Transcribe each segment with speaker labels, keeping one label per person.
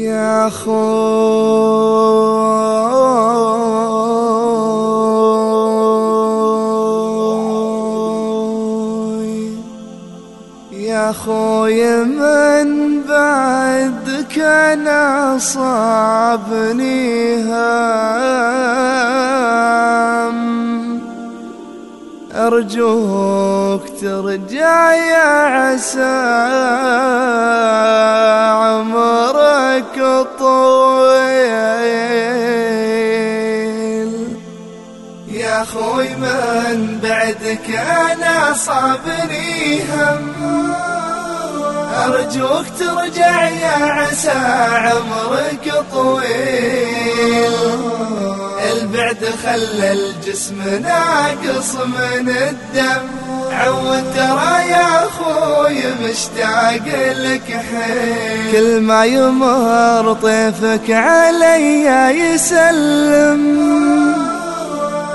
Speaker 1: يا خوي يا خوي من بعدك أنا صابني هم. أرجوك ترجع يا عسى. يا خوي من بعدك أنا صابري هم. أرجوك ترجع يا عسى عمرك طويل. البعد خلى الجسم ناقص من الدم. عود ترى يا أخوي مشتاق لك حيل. كل ما يمر طيفك علي يسلم.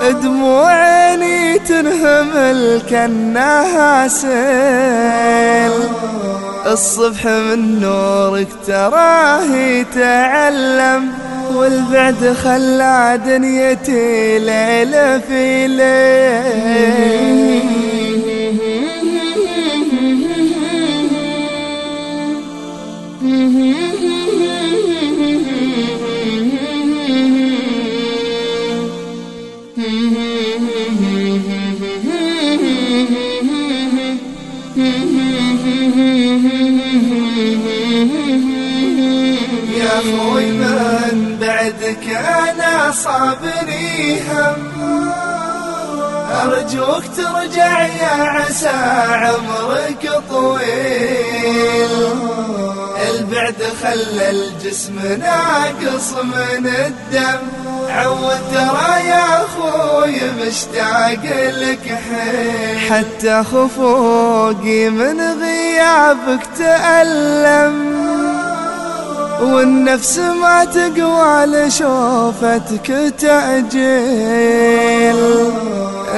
Speaker 1: دموع عيني تنهمل كانها سيل. الصبح من نورك تراه يتعلم والبعد خلى دنيتي ليلة في ليل. يا خوي من بعدك أنا صابري هم. ارجوك ترجع يا عسى عمرك طويل. البعد خلى الجسم ناقص من الدم. عود ترى يا أخوي مشتاق لك حيل. حتى خفوقي من غيابك تألم. والنفس ما تقوى لشوفتك تأجيل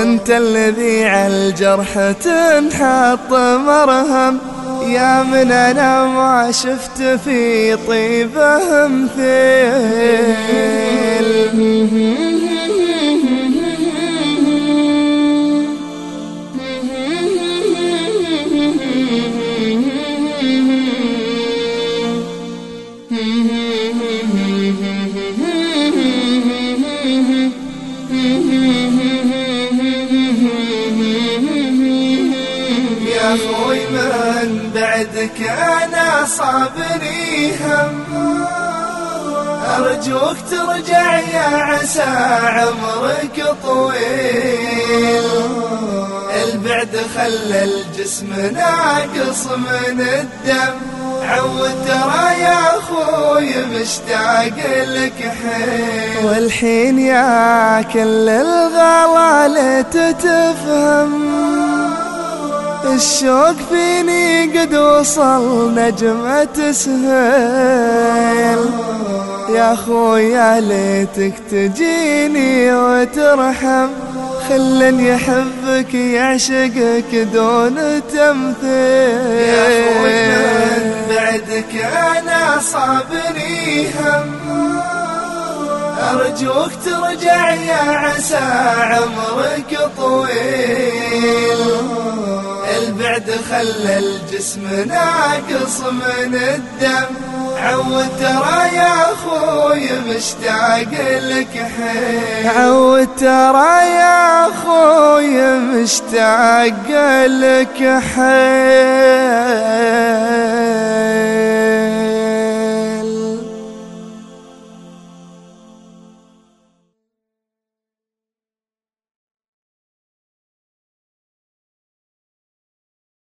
Speaker 1: أنت الذي على الجرح تنحط مرهم. يا من أنا ما شفت في طيبه مثيل يا خوي من بعدك أنا صابري هم. أرجوك ترجع يا عسى عمرك طويل. البعد خلى الجسم ناقص من الدم. عود ترى يا أخوي مشتاق لك حيل. والحين يا كل الغلا تتفهم. الشوق فيني قد وصل نجمة سهيل. يا خويا ليتك تجيني وترحم. خلن يحبك يعشقك دون تمثيل. يا خوي من بعدك أنا صابري هم. أرجوك ترجع يا عسى عمرك طويل. البعد خلى الجسم ناقص من الدم. عود ترى يا أخوي مشتاق لك حيل. عود ترى يا أخوي مشتاق لك حيل.